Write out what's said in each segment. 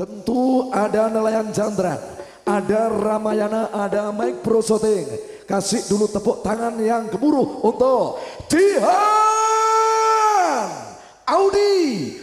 Tentu ada nelayan Chandra, ada Ramayana, ada Mike Pro Shooting. Kasih dulu tepuk tangan yang gemuruh untuk Jihan Audi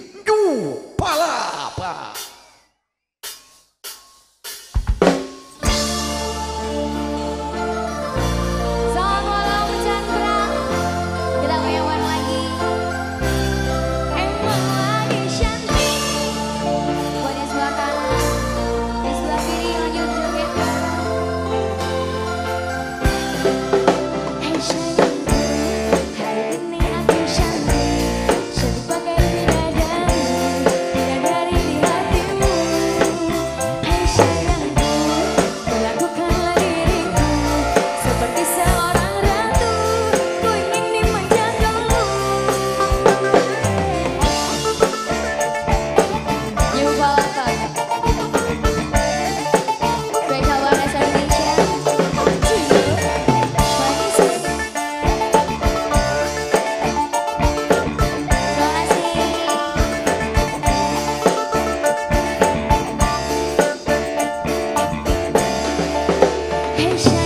Ada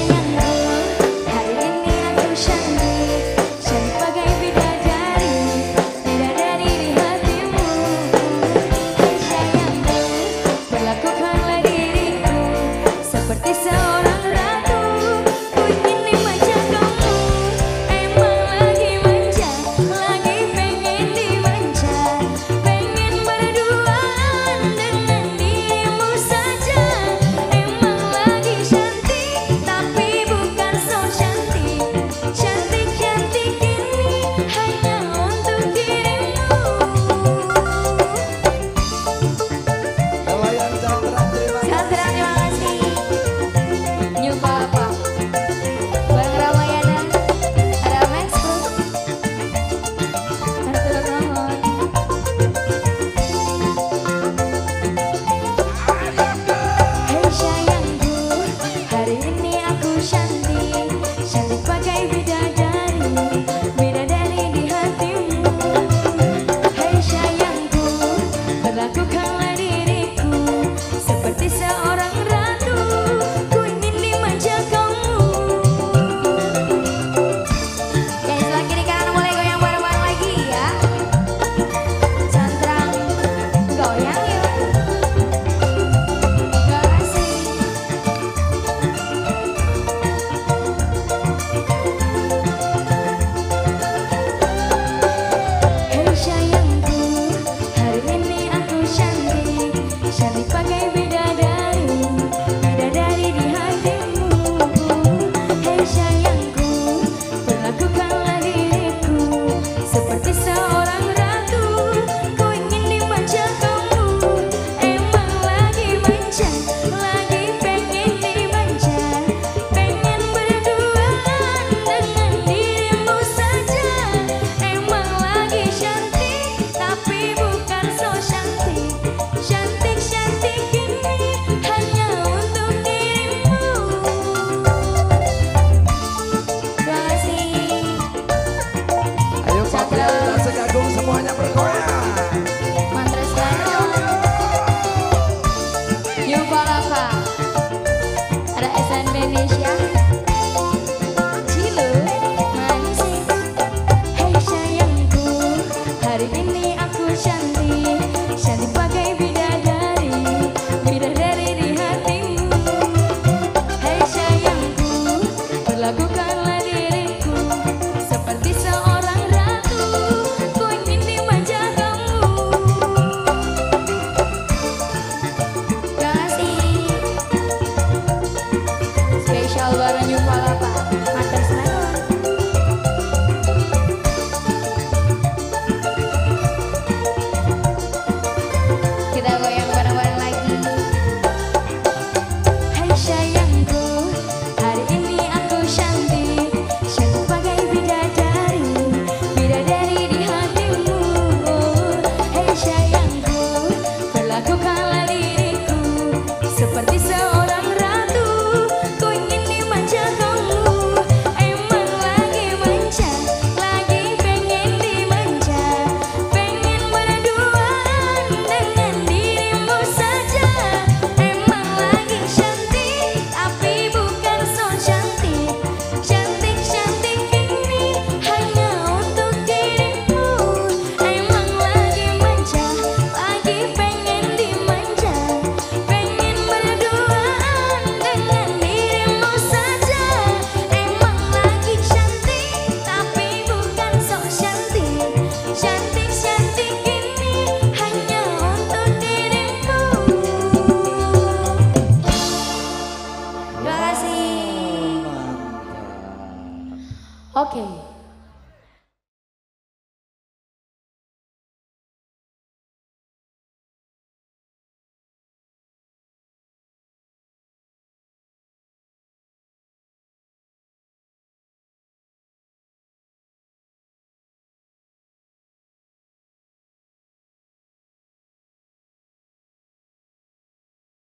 Okay.